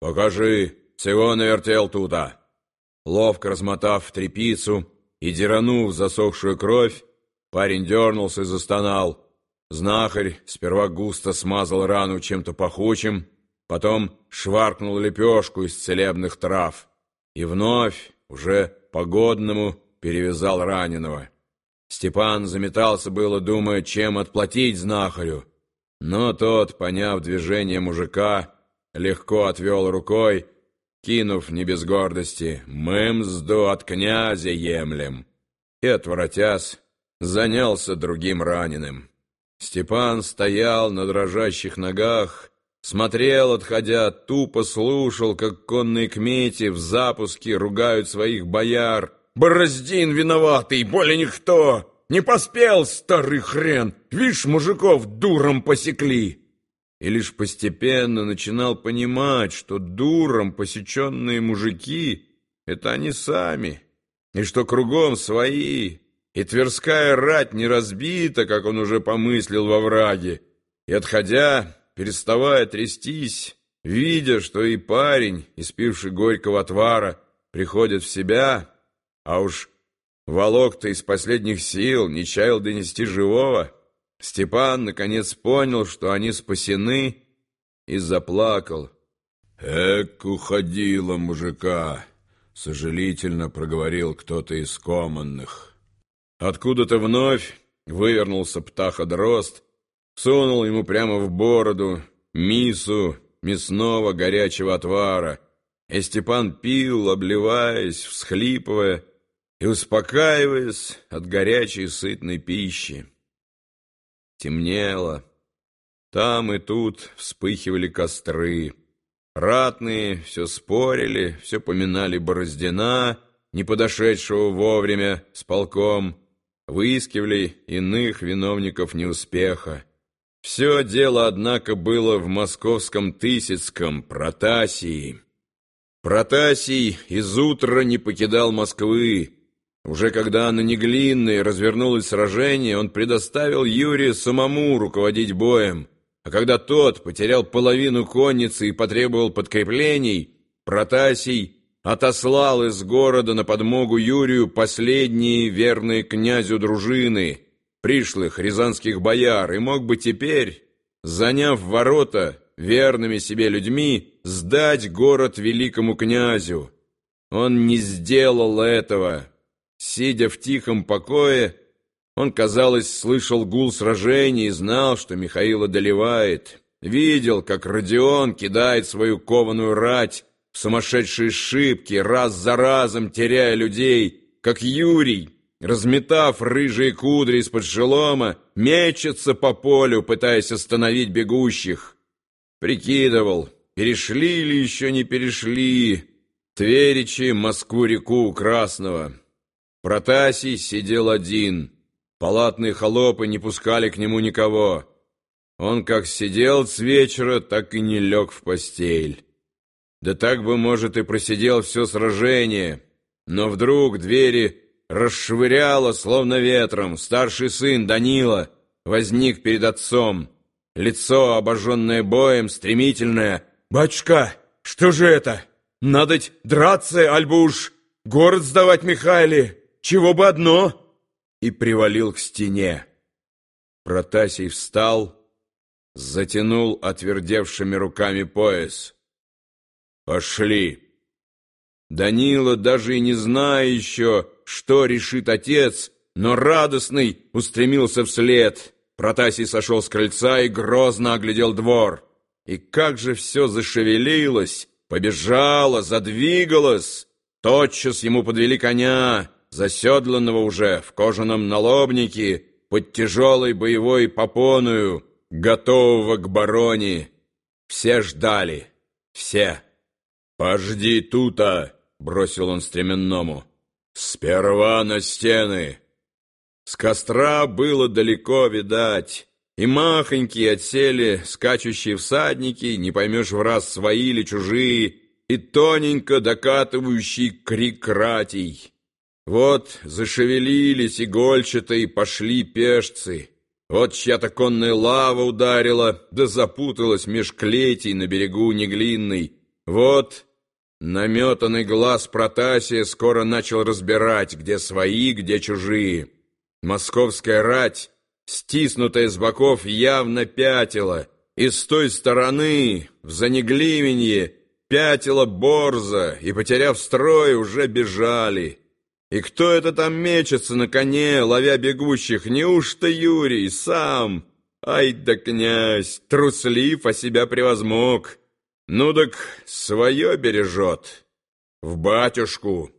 Покажи, всего навертел туда. Ловко размотав трепицу и деранув засохшую кровь, парень дернулся и застонал. Знахарь сперва густо смазал рану чем-то пахучим, потом шваркнул лепешку из целебных трав и вновь, уже погодному, перевязал раненого. Степан заметался было, думая, чем отплатить знахарю, но тот, поняв движение мужика, легко отвел рукой, кинув не без гордости «Мы мзду от князя емлем!» и, отворотясь, занялся другим раненым. Степан стоял на дрожащих ногах, смотрел, отходя, тупо слушал, как конные кмети в запуске ругают своих бояр. «Бороздин виноватый, более никто! Не поспел, старый хрен! Вишь, мужиков дуром посекли!» И лишь постепенно начинал понимать, что дуром посеченные мужики — это они сами, и что кругом свои, и Тверская рать не разбита, как он уже помыслил во враге, и, отходя, переставая трястись, видя, что и парень, испивший горького отвара, приходит в себя, а уж волок-то из последних сил не чаял донести живого — Степан наконец понял, что они спасены, и заплакал. «Эк, уходила мужика!» — сожалительно проговорил кто-то из команных. Откуда-то вновь вывернулся птаха-дрозд, сунул ему прямо в бороду мису мясного горячего отвара, и Степан пил, обливаясь, всхлипывая и успокаиваясь от горячей сытной пищи. Темнело. Там и тут вспыхивали костры. Ратные все спорили, все поминали Бороздина, не подошедшего вовремя с полком, выискивали иных виновников неуспеха. Все дело, однако, было в московском Тысяцком, Протасии. Протасий из утра не покидал Москвы, уже когда на Неглинной развернулось сражение, он предоставил Юрию самому руководить боем, а когда тот потерял половину конницы и потребовал подкреплений, Протасий отослал из города на подмогу Юрию последние верные князю дружины, пришлых рязанских бояр, и мог бы теперь, заняв ворота верными себе людьми, сдать город великому князю. Он не сделал этого, Сидя в тихом покое, он, казалось, слышал гул сражений и знал, что Михаил одолевает. Видел, как Родион кидает свою кованую рать в сумасшедшие шибки, раз за разом теряя людей, как Юрий, разметав рыжие кудри из-под шелома, мечется по полю, пытаясь остановить бегущих. Прикидывал, перешли ли еще не перешли Тверичи Москву-реку Красного. Протасий сидел один. Палатные холопы не пускали к нему никого. Он как сидел с вечера, так и не лег в постель. Да так бы, может, и просидел все сражение. Но вдруг двери расшвыряло, словно ветром. Старший сын Данила возник перед отцом. Лицо, обожженное боем, стремительное. «Батюшка, что же это? Надоть драться, альбо уж город сдавать Михайле?» Чего бы одно!» и привалил к стене. Протасий встал, затянул отвердевшими руками пояс. «Пошли!» Данила, даже и не зная еще, что решит отец, но радостный устремился вслед. Протасий сошел с крыльца и грозно оглядел двор. И как же все зашевелилось, побежало, задвигалось! Тотчас ему подвели коня, заседланного уже в кожаном налобнике, под тяжелой боевой попоную, готового к бароне. Все ждали, все. «Пожди тута!» — бросил он стременному. «Сперва на стены!» С костра было далеко видать, и махонькие отсели скачущие всадники, не поймешь в раз свои или чужие, и тоненько докатывающий крик ратий. Вот зашевелились игольчато и пошли пешцы. Вот чья-то конная лава ударила, да запуталась меж клетей на берегу Неглинной. Вот наметанный глаз Протасия скоро начал разбирать, где свои, где чужие. Московская рать, стиснутая с боков, явно пятила, и с той стороны, в Занеглименье, пятила борза, и, потеряв строй, уже бежали. И кто это там мечется на коне, ловя бегущих? Неужто Юрий сам? Ай да князь, труслив, а себя превозмог. Ну так свое бережет. В батюшку.